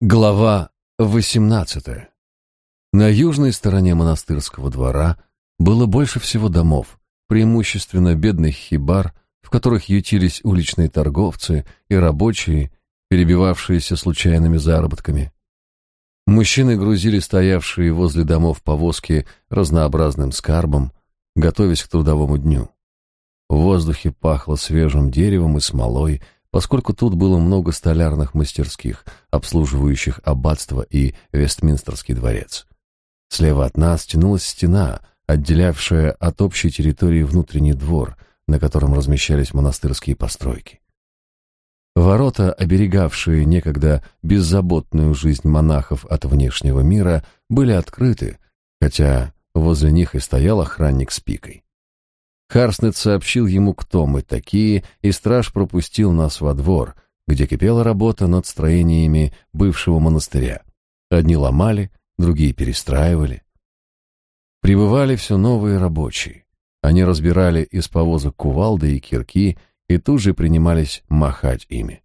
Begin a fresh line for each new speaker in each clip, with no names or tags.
Глава 18. На южной стороне монастырского двора было больше всего домов, преимущественно бедных хибар, в которых ютились уличные торговцы и рабочие, перебивавшиеся случайными заработками. Мужчины грузили стоявшие возле домов повозки разнообразным скарбом, готовясь к трудовому дню. В воздухе пахло свежим деревом и смолой, поскольку тут было много столярных мастерских, обслуживающих аббатство и Вестминстерский дворец. Слева от нас тянулась стена, отделявшая от общей территории внутренний двор, на котором размещались монастырские постройки. Ворота, оберегавшие некогда беззаботную жизнь монахов от внешнего мира, были открыты, хотя возле них и стоял охранник с пикой. Харснет сообщил ему, кто мы такие, и страж пропустил нас во двор, где кипела работа над строениями бывшего монастыря. Одни ломали, другие перестраивали. Прибывали все новые рабочие. Они разбирали из повозок кувалды и кирки и тут же принимались махать ими.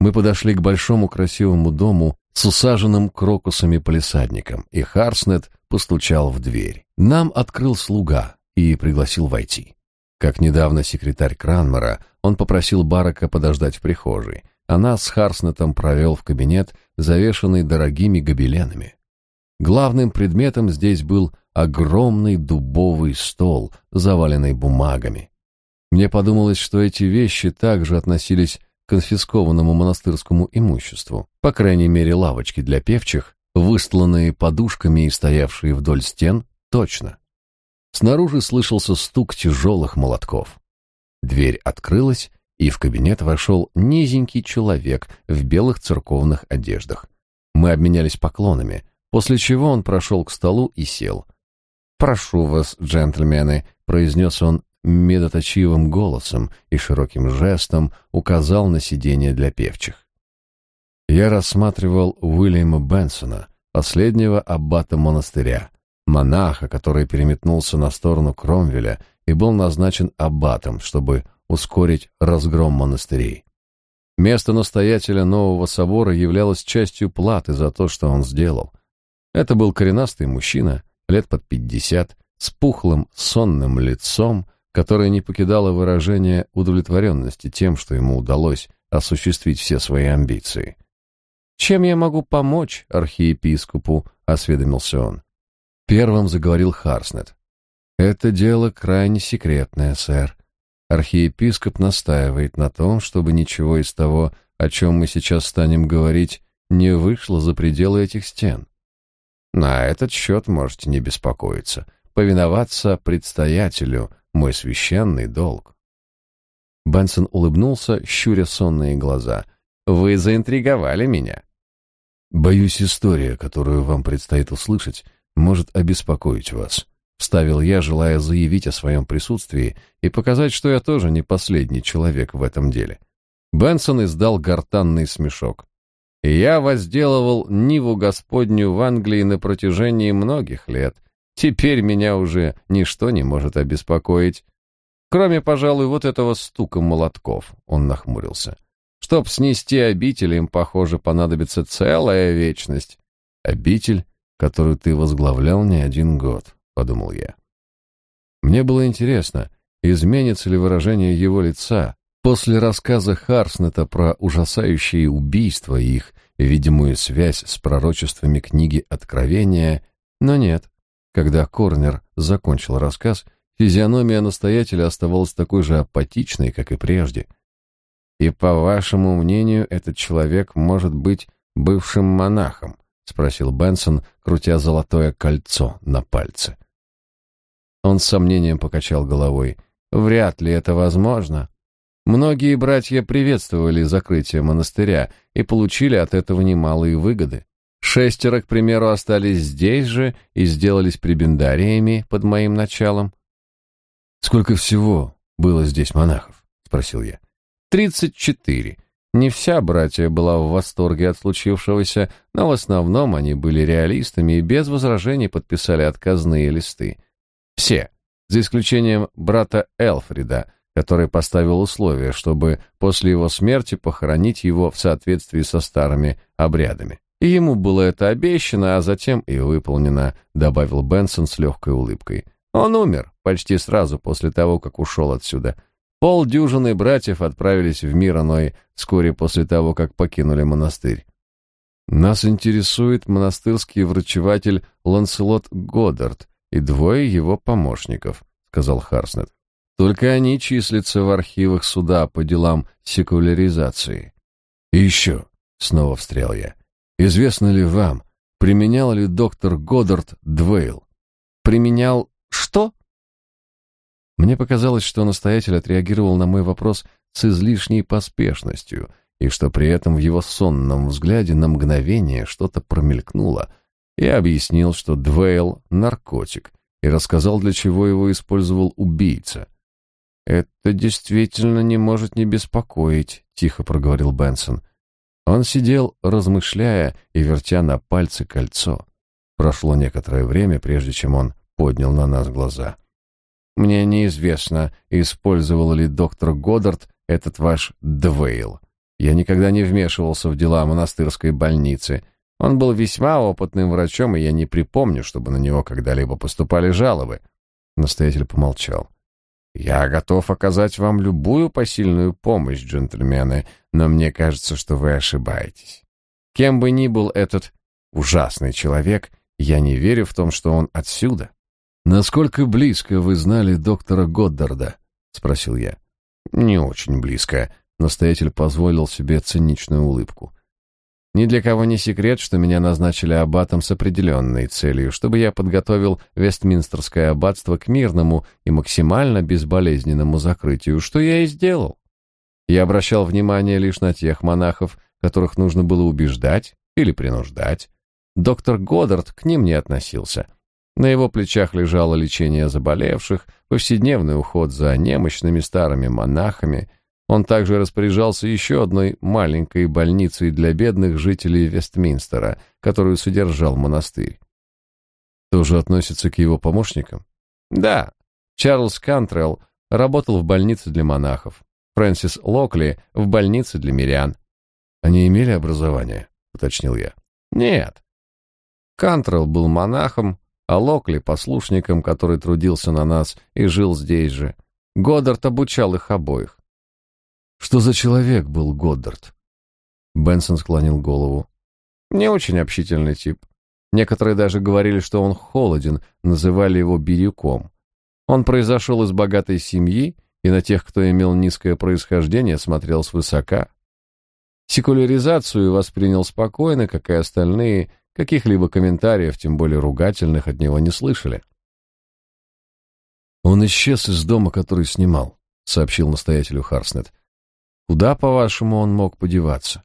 Мы подошли к большому красивому дому с усаженным крокусами полисадником, и Харснет постучал в дверь. Нам открыл слуга, и пригласил войти. Как недавно секретарь Кранмера, он попросил Барака подождать в прихожей, а нас с Харснетом провел в кабинет, завешанный дорогими гобеленами. Главным предметом здесь был огромный дубовый стол, заваленный бумагами. Мне подумалось, что эти вещи также относились к конфискованному монастырскому имуществу, по крайней мере лавочки для певчих, выстланные подушками и стоявшие вдоль стен, точно. Снаружи слышался стук тяжелых молотков. Дверь открылась, и в кабинет вошел низенький человек в белых церковных одеждах. Мы обменялись поклонами, после чего он прошел к столу и сел. «Прошу вас, джентльмены», — произнес он медоточивым голосом и широким жестом указал на сиденье для певчих. Я рассматривал Уильяма Бенсона, последнего аббата монастыря, монаха, который переметнулся на сторону Кромвеля и был назначен аббатом, чтобы ускорить разгром монастырей. Место настоятеля нового собора являлось частью платы за то, что он сделал. Это был коренастый мужчина, лет под пятьдесят, с пухлым, сонным лицом, которое не покидало выражение удовлетворенности тем, что ему удалось осуществить все свои амбиции. «Чем я могу помочь архиепископу?» — осведомился он. Первым заговорил Харснет. «Это дело крайне секретное, сэр. Архиепископ настаивает на том, чтобы ничего из того, о чем мы сейчас станем говорить, не вышло за пределы этих стен. На этот счет можете не беспокоиться. Повиноваться предстоятелю — мой священный долг». Бенсон улыбнулся, щуря сонные глаза. «Вы заинтриговали меня». «Боюсь, история, которую вам предстоит услышать, может обеспокоить вас», — вставил я, желая заявить о своем присутствии и показать, что я тоже не последний человек в этом деле. Бенсон издал гортанный смешок. «Я возделывал Ниву Господню в Англии на протяжении многих лет. Теперь меня уже ничто не может обеспокоить. Кроме, пожалуй, вот этого стука молотков», — он нахмурился. «Чтоб снести обитель, им, похоже, понадобится целая вечность». «Обитель?» Которую ты возглавлял не один год», — подумал я. Мне было интересно, изменится ли выражение его лица после рассказа Харснета про ужасающие убийства и их видимую связь с пророчествами книги Откровения, но нет. Когда Корнер закончил рассказ, физиономия настоятеля оставалась такой же апатичной, как и прежде. «И, по вашему мнению, этот человек может быть бывшим монахом?» — спросил Бенсон, крутя золотое кольцо на пальце. Он с сомнением покачал головой. «Вряд ли это возможно. Многие братья приветствовали закрытие монастыря и получили от этого немалые выгоды. Шестеро, к примеру, остались здесь же и сделались прибендариями под моим началом». «Сколько всего было здесь монахов?» — спросил я. «Тридцать четыре. Не вся братья была в восторге от случившегося, но в основном они были реалистами и без возражений подписали отказные листы. Все, за исключением брата Элфрида, который поставил условие, чтобы после его смерти похоронить его в соответствии со старыми обрядами. Ему было это обещано, а затем и выполнено, добавил Бенсон с легкой улыбкой. Он умер почти сразу после того, как ушел отсюда. Полдюжины братьев отправились в мир иной вскоре после того, как покинули монастырь. Нас интересует монастырский врачеватель Ланселот Годдард и двое его помощников, сказал Харснет. Только они числятся в архивах суда по делам секуляризации. И еще, снова встрял я, известно ли вам, применял ли доктор Годдард Двейл? Применял что? Мне показалось, что настоятель отреагировал на мой вопрос с излишней поспешностью, и что при этом в его сонном взгляде на мгновение что-то промелькнуло. Я объяснил, что Двейл — наркотик, и рассказал, для чего его использовал убийца. «Это действительно не может не беспокоить», — тихо проговорил Бенсон. Он сидел, размышляя и вертя на пальце кольцо. Прошло некоторое время, прежде чем он поднял на нас глаза. «Мне неизвестно, использовал ли доктор Годдард этот ваш Двейл. Я никогда не вмешивался в дела монастырской больницы. Он был весьма опытным врачом, и я не припомню, чтобы на него когда-либо поступали жалобы». Настоятель помолчал. «Я готов оказать вам любую посильную помощь, джентльмены, но мне кажется, что вы ошибаетесь. Кем бы ни был этот ужасный человек, я не верю в том, что он отсюда». «Насколько близко вы знали доктора Годдарда?» — спросил я. «Не очень близко», — настоятель позволил себе циничную улыбку. Ни для кого не секрет, что меня назначили аббатом с определенной целью, чтобы я подготовил Вестминстерское аббатство к мирному и максимально безболезненному закрытию, что я и сделал. Я обращал внимание лишь на тех монахов, которых нужно было убеждать или принуждать. Доктор Годдард к ним не относился. На его плечах лежало лечение заболевших, повседневный уход за немощными старыми монахами — он также распоряжался еще одной маленькой больницей для бедных жителей Вестминстера, которую содержал монастырь. Тоже относится к его помощникам? Да. Чарльз Кантрелл работал в больнице для монахов. Фрэнсис Локли в больнице для мирян. Они имели образование, уточнил я. Нет. Кантрелл был монахом, а Локли послушником, который трудился на нас и жил здесь же. Годдард обучал их обоих. Что за человек был Годдард? Бенсон склонил голову. Не очень общительный тип. Некоторые даже говорили, что он холоден, называли его бирюком. Он произошел из богатой семьи и на тех, кто имел низкое происхождение, смотрел свысока. Секуляризацию воспринял спокойно, как и остальные, каких-либо комментариев, тем более ругательных, от него не слышали. «Он исчез из дома, который снимал», — сообщил настоятелю Харснет. Куда, по-вашему, он мог подеваться?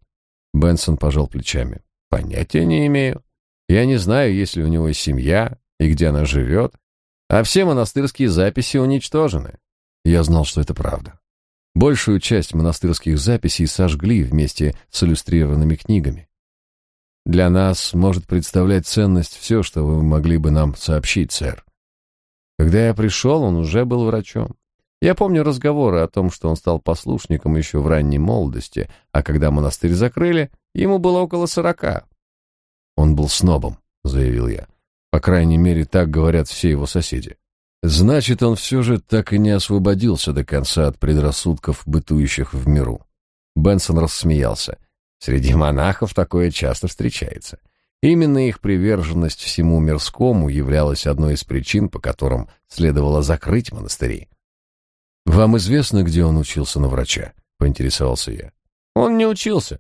Бенсон пожал плечами. Понятия не имею. Я не знаю, есть ли у него семья и где она живет, а все монастырские записи уничтожены. Я знал, что это правда. Большую часть монастырских записей сожгли вместе с иллюстрированными книгами. Для нас может представлять ценность все, что вы могли бы нам сообщить, сэр. Когда я пришел, он уже был врачом. Я помню разговоры о том, что он стал послушником еще в ранней молодости, а когда монастырь закрыли, ему было около сорока. Он был снобом, заявил я. По крайней мере, так говорят все его соседи. Значит, он все же так и не освободился до конца от предрассудков, бытующих в миру. Бенсон рассмеялся. Среди монахов такое часто встречается. Именно их приверженность всему мирскому являлась одной из причин, по которым следовало закрыть монастыри. «Вам известно, где он учился на врача?» — поинтересовался я. «Он не учился.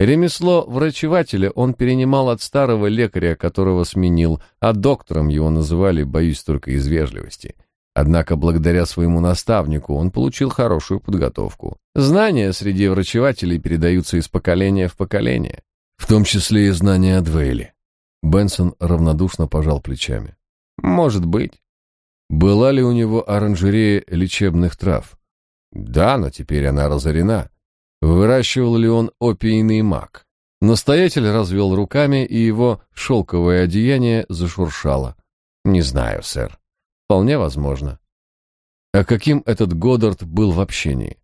Ремесло врачевателя он перенимал от старого лекаря, которого сменил, а доктором его называли, боюсь, только из вежливости. Однако благодаря своему наставнику он получил хорошую подготовку. Знания среди врачевателей передаются из поколения в поколение, в том числе и знания о Двейле. Бенсон равнодушно пожал плечами. «Может быть. Была ли у него оранжерея лечебных трав? Да, но теперь она разорена. Выращивал ли он опийный мак? Настоятель развел руками, и его шелковое одеяние зашуршало. Не знаю, сэр. Вполне возможно. А каким этот Годдард был в общении?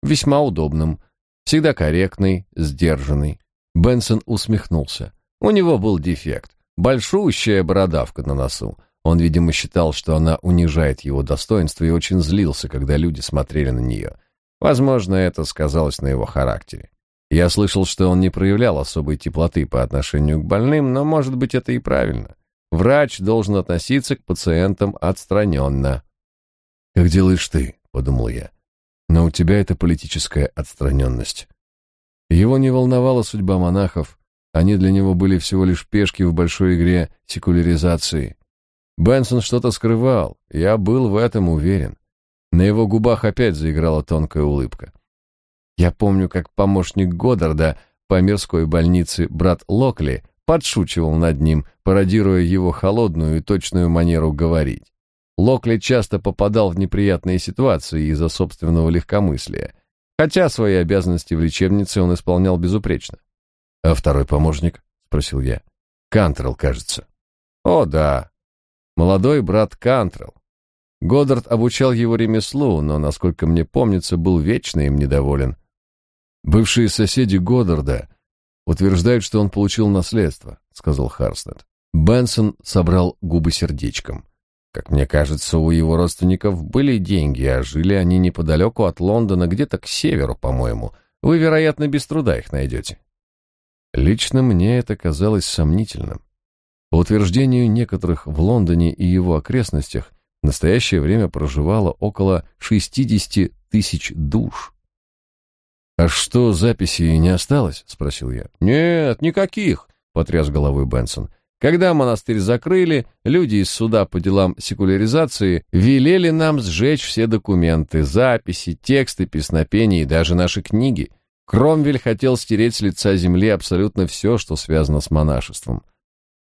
Весьма удобным, всегда корректный, сдержанный. Бенсон усмехнулся. У него был дефект. Большущая бородавка на носу. Он, видимо, считал, что она унижает его достоинство и очень злился, когда люди смотрели на нее. Возможно, это сказалось на его характере. Я слышал, что он не проявлял особой теплоты по отношению к больным, но, может быть, это и правильно. Врач должен относиться к пациентам отстраненно. «Как делаешь ты?» — подумал я. «Но у тебя это политическая отстраненность». Его не волновала судьба монахов, они для него были всего лишь пешки в большой игре секуляризации. Бенсон что-то скрывал, я был в этом уверен. На его губах опять заиграла тонкая улыбка. Я помню, как помощник Годдарда по мирской больнице брат Локли подшучивал над ним, пародируя его холодную и точную манеру говорить. Локли часто попадал в неприятные ситуации из-за собственного легкомыслия, хотя свои обязанности в лечебнице он исполнял безупречно. «А второй помощник?» — спросил я. «Кантрелл, кажется». «О, да. Молодой брат Кантрелл. Годдард обучал его ремеслу, но, насколько мне помнится, был вечно им недоволен. Бывшие соседи Годдарда утверждают, что он получил наследство, сказал Харснет. Бенсон собрал губы сердечком. Как мне кажется, у его родственников были деньги, а жили они неподалеку от Лондона, где-то к северу, по-моему. Вы, вероятно, без труда их найдете. Лично мне это казалось сомнительным. По утверждению некоторых в Лондоне и его окрестностях, в настоящее время проживало около 60 тысяч душ. «А что, записей не осталось?» — спросил я. «Нет, никаких», — потряс головой Бенсон. «Когда монастырь закрыли, люди из суда по делам секуляризации велели нам сжечь все документы, записи, тексты, песнопения и даже наши книги. Кромвель хотел стереть с лица земли абсолютно все, что связано с монашеством.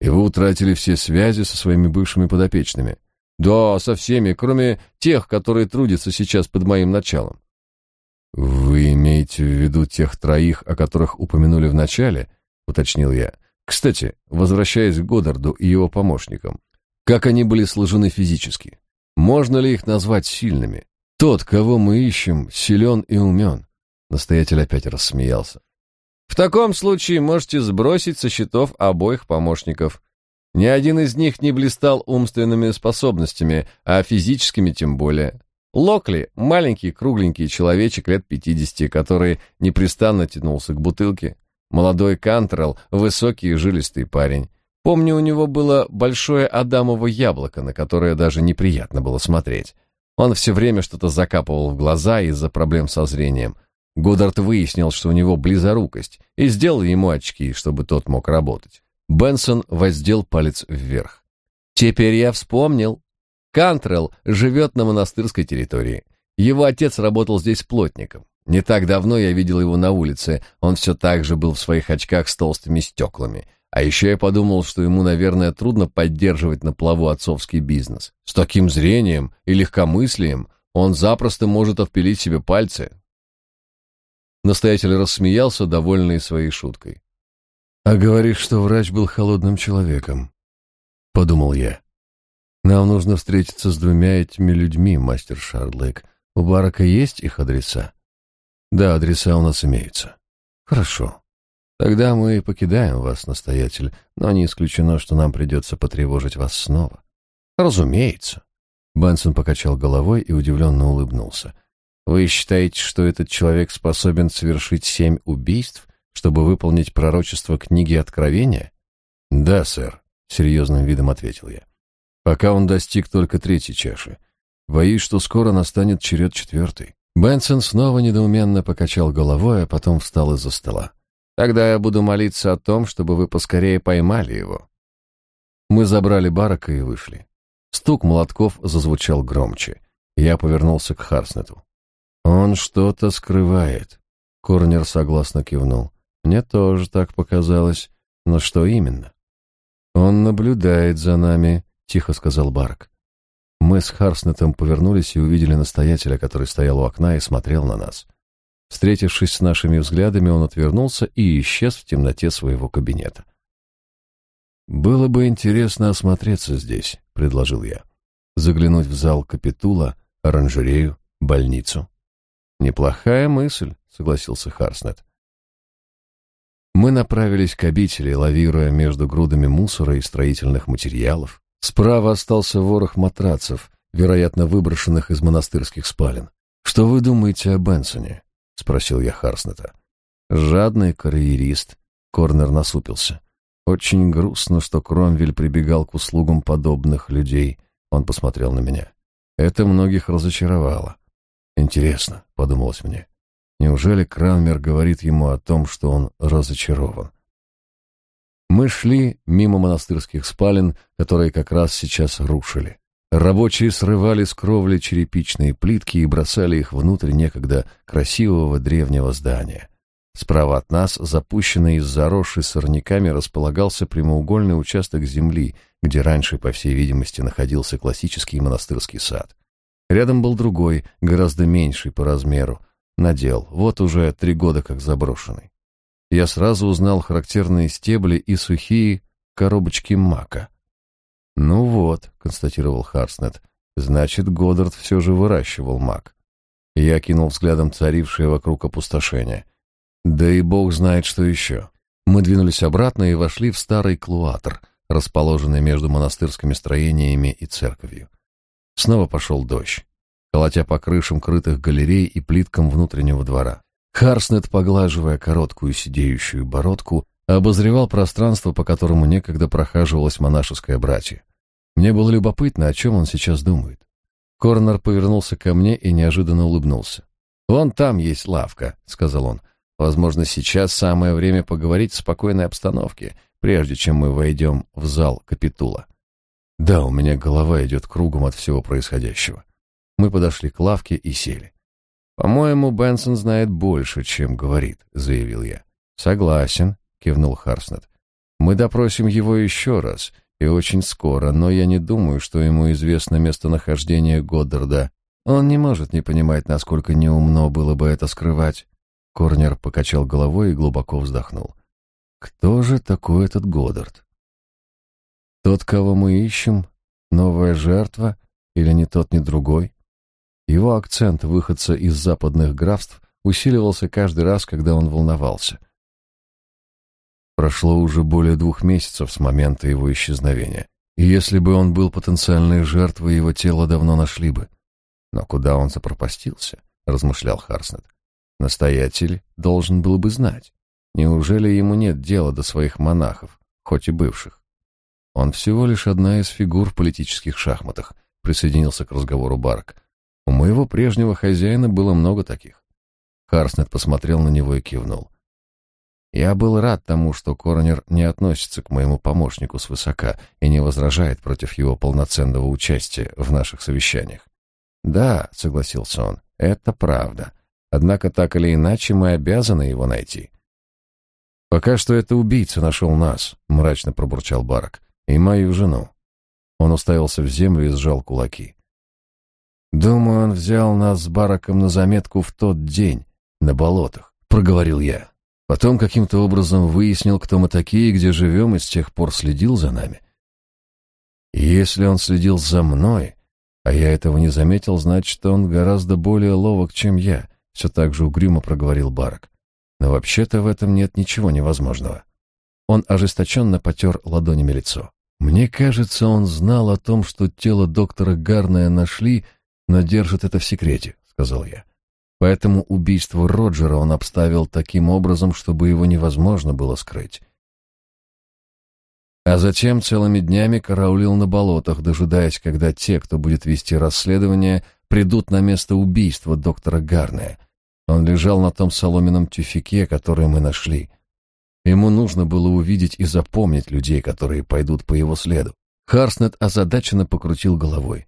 И вы утратили все связи со своими бывшими подопечными. Да, со всеми, кроме тех, которые трудятся сейчас под моим началом. Вы имеете в виду тех троих, о которых упомянули в начале? уточнил я. Кстати, возвращаясь к Годдарду и его помощникам, как они были сложены физически? Можно ли их назвать сильными? Тот, кого мы ищем, силен и умен. Настоятель опять рассмеялся. В таком случае можете сбросить со счетов обоих помощников. Ни один из них не блистал умственными способностями, а физическими тем более. Локли — маленький кругленький человечек лет пятидесяти, который непрестанно тянулся к бутылке. Молодой Кантрелл — высокий и жилистый парень. Помню, у него было большое адамово яблоко, на которое даже неприятно было смотреть. Он все время что-то закапывал в глаза из-за проблем со зрением — Годдард выяснил, что у него близорукость, и сделал ему очки, чтобы тот мог работать. Бенсон воздел палец вверх. «Теперь я вспомнил. Кантрелл живет на монастырской территории. Его отец работал здесь плотником. Не так давно я видел его на улице, он все так же был в своих очках с толстыми стеклами. А еще я подумал, что ему, наверное, трудно поддерживать на плаву отцовский бизнес. С таким зрением и легкомыслием он запросто может отпилить себе пальцы, Настоятель рассмеялся, довольный своей шуткой. «А говоришь, что врач был холодным человеком», — подумал я. «Нам нужно встретиться с двумя этими людьми, мастер Шардлейк. У Барака есть их адреса?» «Да, адреса у нас имеются». «Хорошо. Тогда мы покидаем вас, настоятель, но не исключено, что нам придется потревожить вас снова». «Разумеется». Бенсон покачал головой и удивленно улыбнулся. Вы считаете, что этот человек способен совершить семь убийств, чтобы выполнить пророчество книги Откровения? Да, сэр, серьезным видом ответил я. Пока он достиг только третьей чаши. Боюсь, что скоро настанет черед четвертой. Бенсон снова недоуменно покачал головой, а потом встал из-за стола. Тогда я буду молиться о том, чтобы вы поскорее поймали его. Мы забрали барака и вышли. Стук молотков зазвучал громче. Я повернулся к Харснету. Он что-то скрывает. Корнер согласно кивнул. Мне тоже так показалось. Но что именно? Он наблюдает за нами, тихо сказал Барк. Мы с Харснетом повернулись и увидели настоятеля, который стоял у окна и смотрел на нас. Встретившись с нашими взглядами, он отвернулся и исчез в темноте своего кабинета. «Было бы интересно осмотреться здесь», — предложил я. «Заглянуть в зал капитула, оранжерею, больницу». Неплохая мысль, согласился Харснет. Мы направились к обители, лавируя между грудами мусора и строительных материалов. Справа остался ворох матрацев, вероятно, выброшенных из монастырских спален. «Что вы думаете о Бенсоне?» — спросил я Харснета. «Жадный карьерист», — Корнер насупился. «Очень грустно, что Кромвель прибегал к услугам подобных людей». Он посмотрел на меня. «Это многих разочаровало». «Интересно», — подумалось мне. «Неужели Кранмер говорит ему о том, что он разочарован?» Мы шли мимо монастырских спален, которые как раз сейчас рушили. Рабочие срывали с кровли черепичные плитки и бросали их внутрь некогда красивого древнего здания. Справа от нас, запущенный из заросшей сорняками, располагался прямоугольный участок земли, где раньше, по всей видимости, находился классический монастырский сад. Рядом был другой, гораздо меньший по размеру, надел, вот уже три года как заброшенный. Я сразу узнал характерные стебли и сухие коробочки мака. «Ну вот», — констатировал Харснет, — «значит, Годдард все же выращивал мак». Я кинул взглядом царившее вокруг опустошение. Да и бог знает, что еще. Мы двинулись обратно и вошли в старый клуатр, расположенный между монастырскими строениями и церковью. Снова пошел дождь, колотя по крышам крытых галерей и плиткам внутреннего двора. Харснет, поглаживая короткую сидеющую бородку, обозревал пространство, по которому некогда прохаживалось монашеское братье. Мне было любопытно, о чем он сейчас думает. Корнер повернулся ко мне и неожиданно улыбнулся. «Вон там есть лавка», — сказал он. «Возможно, сейчас самое время поговорить в спокойной обстановке, прежде чем мы войдем в зал капитула». Да, у меня голова идет кругом от всего происходящего. Мы подошли к лавке и сели. «По-моему, Бенсон знает больше, чем говорит», — заявил я. «Согласен», — кивнул Харснет. «Мы допросим его еще раз, и очень скоро, но я не думаю, что ему известно местонахождение Годдарда. Он не может не понимать, насколько неумно было бы это скрывать». Корнер покачал головой и глубоко вздохнул. «Кто же такой этот Годдард?» «Тот, кого мы ищем? Новая жертва? Или ни тот, ни другой?» Его акцент выходца из западных графств усиливался каждый раз, когда он волновался. Прошло уже более двух месяцев с момента его исчезновения, и если бы он был потенциальной жертвой, его тело давно нашли бы. Но куда он запропастился, размышлял Харснет. Настоятель должен был бы знать. Неужели ему нет дела до своих монахов, хоть и бывших? Он всего лишь одна из фигур в политических шахматах, присоединился к разговору Барк. У моего прежнего хозяина было много таких. Харснет посмотрел на него и кивнул. Я был рад тому, что коронер не относится к моему помощнику свысока и не возражает против его полноценного участия в наших совещаниях. Да, согласился он, это правда. Однако так или иначе мы обязаны его найти. Пока что это убийца нашел нас, мрачно пробурчал Барак, и мою жену. Он уставился в землю и сжал кулаки. Думаю, он взял нас с Бараком на заметку в тот день, на болотах, проговорил я. Потом каким-то образом выяснил, кто мы такие, где живем, и с тех пор следил за нами. И если он следил за мной, а я этого не заметил, значит, он гораздо более ловок, чем я, все так же угрюмо проговорил Барак. Но вообще-то в этом нет ничего невозможного. Он ожесточенно потер ладонями лицо. Мне кажется, он знал о том, что тело доктора Гарная нашли, но держит это в секрете, сказал я. Поэтому убийство Роджера он обставил таким образом, чтобы его невозможно было скрыть. А затем целыми днями караулил на болотах, дожидаясь, когда те, кто будет вести расследование, придут на место убийства доктора Гарная. Он лежал на том соломенном тюфике, который мы нашли. Ему нужно было увидеть и запомнить людей, которые пойдут по его следу. Харснет озадаченно покрутил головой.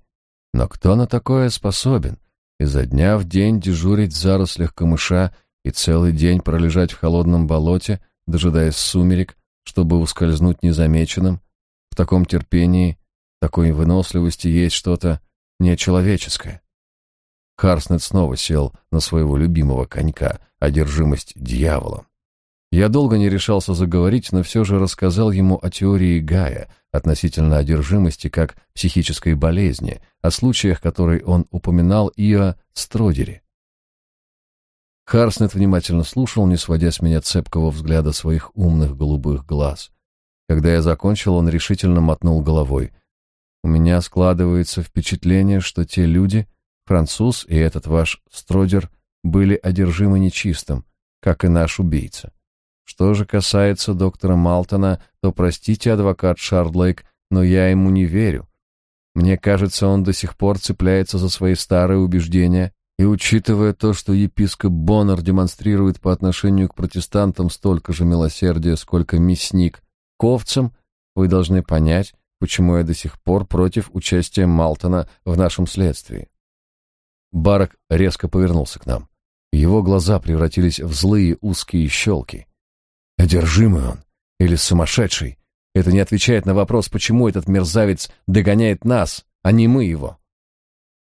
Но кто на такое способен? Изо дня в день дежурить в зарослях камыша и целый день пролежать в холодном болоте, дожидаясь сумерек, чтобы ускользнуть незамеченным? В таком терпении, такой выносливости есть что-то нечеловеческое. Харснет снова сел на своего любимого конька, одержимость дьяволом. Я долго не решался заговорить, но все же рассказал ему о теории Гая относительно одержимости как психической болезни, о случаях, которые он упоминал, и о Стродере. Харснет внимательно слушал, не сводя с меня цепкого взгляда своих умных голубых глаз. Когда я закончил, он решительно мотнул головой. У меня складывается впечатление, что те люди, француз и этот ваш Стродер, были одержимы нечистым, как и наш убийца. Что же касается доктора Малтона, то простите, адвокат Шардлейк, но я ему не верю. Мне кажется, он до сих пор цепляется за свои старые убеждения, и учитывая то, что епископ Боннер демонстрирует по отношению к протестантам столько же милосердия, сколько мясник к овцам, вы должны понять, почему я до сих пор против участия Малтона в нашем следствии. Барак резко повернулся к нам. Его глаза превратились в злые узкие щелки. Одержимый он или сумасшедший? Это не отвечает на вопрос, почему этот мерзавец догоняет нас, а не мы его.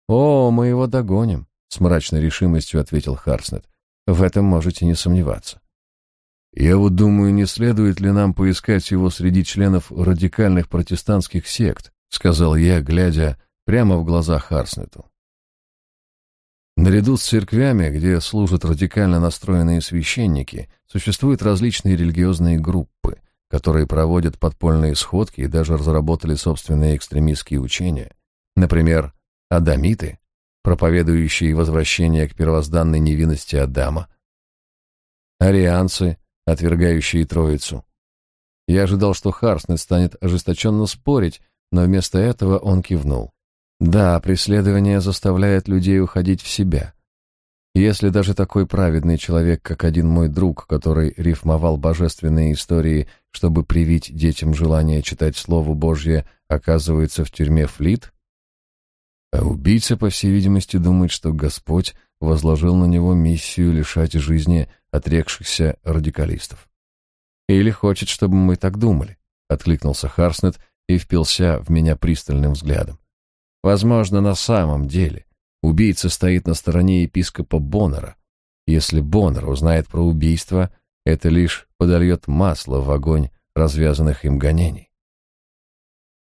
«О, мы его догоним», — с мрачной решимостью ответил Харснет. «В этом можете не сомневаться». «Я вот думаю, не следует ли нам поискать его среди членов радикальных протестантских сект», — сказал я, глядя прямо в глаза Харснету. Наряду с церквями, где служат радикально настроенные священники, существуют различные религиозные группы, которые проводят подпольные сходки и даже разработали собственные экстремистские учения. Например, адамиты, проповедующие возвращение к первозданной невинности Адама, арианцы, отвергающие Троицу. Я ожидал, что Харснет станет ожесточенно спорить, но вместо этого он кивнул. Да, преследование заставляет людей уходить в себя. Если даже такой праведный человек, как один мой друг, который рифмовал божественные истории, чтобы привить детям желание читать Слово Божье, оказывается в тюрьме Флит, а убийца, по всей видимости, думает, что Господь возложил на него миссию лишать жизни отрекшихся радикалистов. Или хочет, чтобы мы так думали, откликнулся Харснет и впился в меня пристальным взглядом. Возможно, на самом деле убийца стоит на стороне епископа Боннера. Если Боннер узнает про убийство, это лишь подольет масло в огонь развязанных им гонений.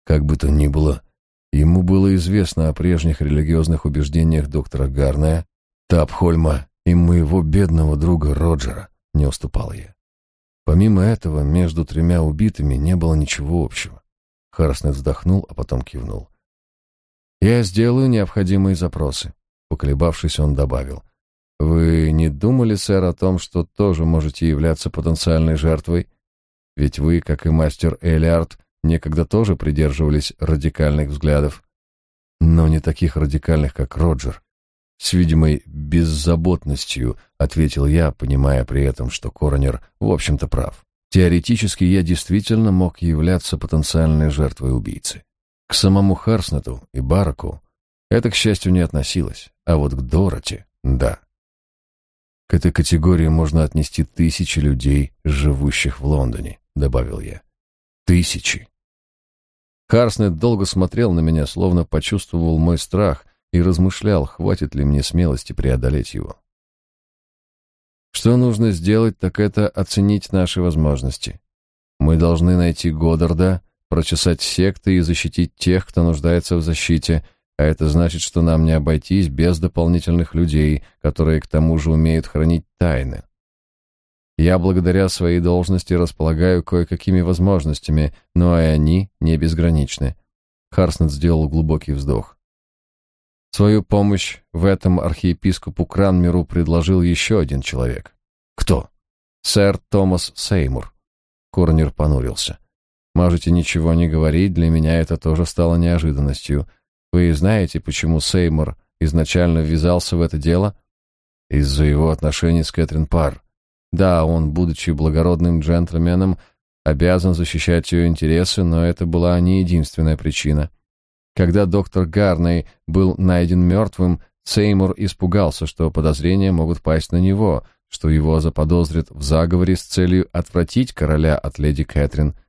Как бы то ни было, ему было известно о прежних религиозных убеждениях доктора Гарная, Тапхольма и моего бедного друга Роджера, не уступал я. Помимо этого, между тремя убитыми не было ничего общего. Харснет вздохнул, а потом кивнул. Я сделаю необходимые запросы. Поколебавшись, он добавил. Вы не думали, сэр, о том, что тоже можете являться потенциальной жертвой? Ведь вы, как и мастер Элиард, некогда тоже придерживались радикальных взглядов. Но не таких радикальных, как Роджер. С видимой беззаботностью ответил я, понимая при этом, что Коронер в общем-то прав. Теоретически я действительно мог являться потенциальной жертвой убийцы. К самому Харснету и Бараку это, к счастью, не относилось, а вот к Дороти — да. К этой категории можно отнести тысячи людей, живущих в Лондоне, — добавил я. Тысячи. Харснет долго смотрел на меня, словно почувствовал мой страх и размышлял, хватит ли мне смелости преодолеть его. Что нужно сделать, так это оценить наши возможности. Мы должны найти Годдарда прочесать секты и защитить тех, кто нуждается в защите, а это значит, что нам не обойтись без дополнительных людей, которые к тому же умеют хранить тайны. Я благодаря своей должности располагаю кое-какими возможностями, но и они не безграничны. Харснет сделал глубокий вздох. Свою помощь в этом архиепископу Кранмеру предложил еще один человек. Кто? Сэр Томас Сеймур. Корнер понурился. Можете ничего не говорить, для меня это тоже стало неожиданностью. Вы знаете, почему Сеймур изначально ввязался в это дело? Из-за его отношений с Кэтрин Парр. Да, он, будучи благородным джентльменом, обязан защищать ее интересы, но это была не единственная причина. Когда доктор Гарней был найден мертвым, Сеймур испугался, что подозрения могут пасть на него, что его заподозрят в заговоре с целью отвратить короля от леди Кэтрин –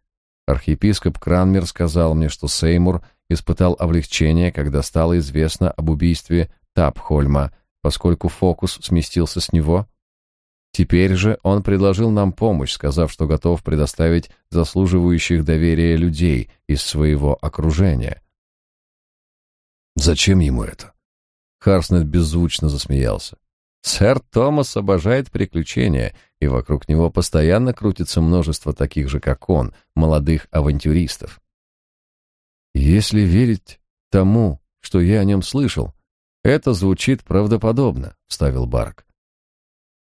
Архиепископ Кранмер сказал мне, что Сеймур испытал облегчение, когда стало известно об убийстве Тапхольма, поскольку фокус сместился с него. Теперь же он предложил нам помощь, сказав, что готов предоставить заслуживающих доверия людей из своего окружения. Зачем ему это? Харснет беззвучно засмеялся. Сэр Томас обожает приключения, и вокруг него постоянно крутится множество таких же, как он, молодых авантюристов. Если верить тому, что я о нем слышал, это звучит правдоподобно, вставил Барк.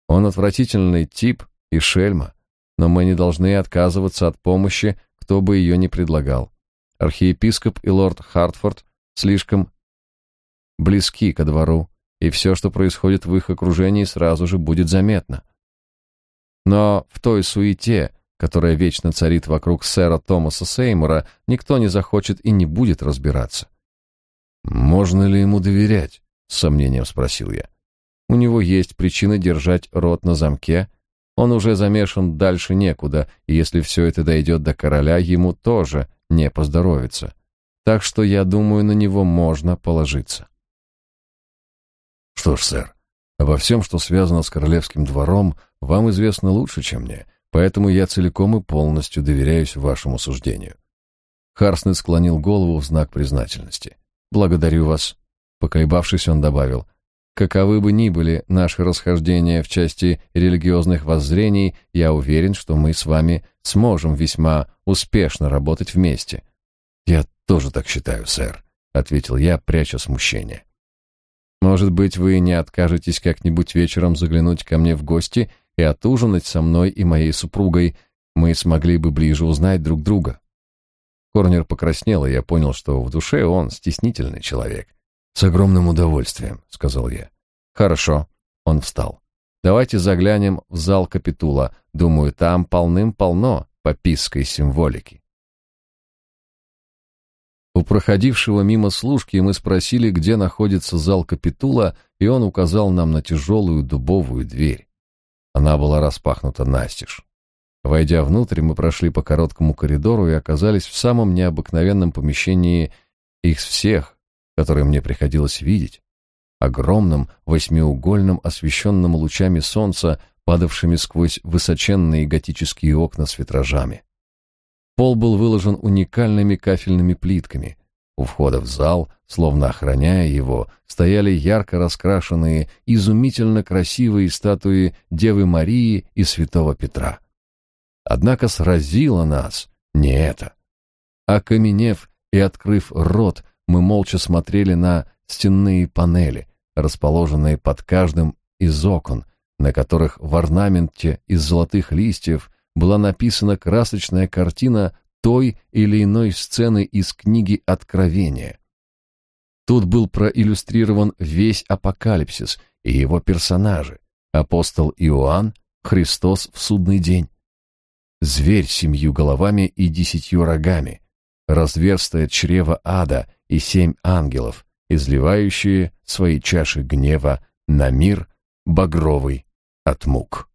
Он отвратительный тип и шельма, но мы не должны отказываться от помощи, кто бы ее ни предлагал. Архиепископ и лорд Хартфорд слишком близки ко двору, и все, что происходит в их окружении, сразу же будет заметно. Но в той суете, которая вечно царит вокруг сэра Томаса Сеймура, никто не захочет и не будет разбираться. «Можно ли ему доверять?» — с сомнением спросил я. «У него есть причина держать рот на замке. Он уже замешан дальше некуда, и если все это дойдет до короля, ему тоже не поздоровится. Так что, я думаю, на него можно положиться». Что ж, сэр, обо всем, что связано с королевским двором, вам известно лучше, чем мне, поэтому я целиком и полностью доверяюсь вашему суждению. Харснет склонил голову в знак признательности. Благодарю вас. Поколебавшись, он добавил: Каковы бы ни были наши расхождения в части религиозных воззрений, я уверен, что мы с вами сможем весьма успешно работать вместе. Я тоже так считаю, сэр, ответил я, пряча смущение. Может быть, вы не откажетесь как-нибудь вечером заглянуть ко мне в гости и отужинать со мной и моей супругой. Мы смогли бы ближе узнать друг друга. Корнер покраснел, и я понял, что в душе он стеснительный человек. С огромным удовольствием, сказал я. Хорошо, он встал. Давайте заглянем в зал капитула. Думаю, там полным-полно пописской символики. У проходившего мимо служки мы спросили, где находится зал капитула, и он указал нам на тяжелую дубовую дверь. Она была распахнута настежь. Войдя внутрь, мы прошли по короткому коридору и оказались в самом необыкновенном помещении их всех, которое мне приходилось видеть. Огромном, восьмиугольном, освещенном лучами солнца, падавшими сквозь высоченные готические окна с витражами. Пол был выложен уникальными кафельными плитками. У входа в зал, словно охраняя его, стояли ярко раскрашенные, изумительно красивые статуи Девы Марии и Святого Петра. Однако сразило нас не это. Окаменев и открыв рот, мы молча смотрели на стенные панели, расположенные под каждым из окон, на которых в орнаменте из золотых листьев была написана красочная картина той или иной сцены из книги Откровения. Тут был проиллюстрирован весь апокалипсис и его персонажи: апостол Иоанн, Христос в судный день, зверь с семью головами и десятью рогами, разверстое чрево ада и семь ангелов, изливающие свои чаши гнева на мир багровый от мук.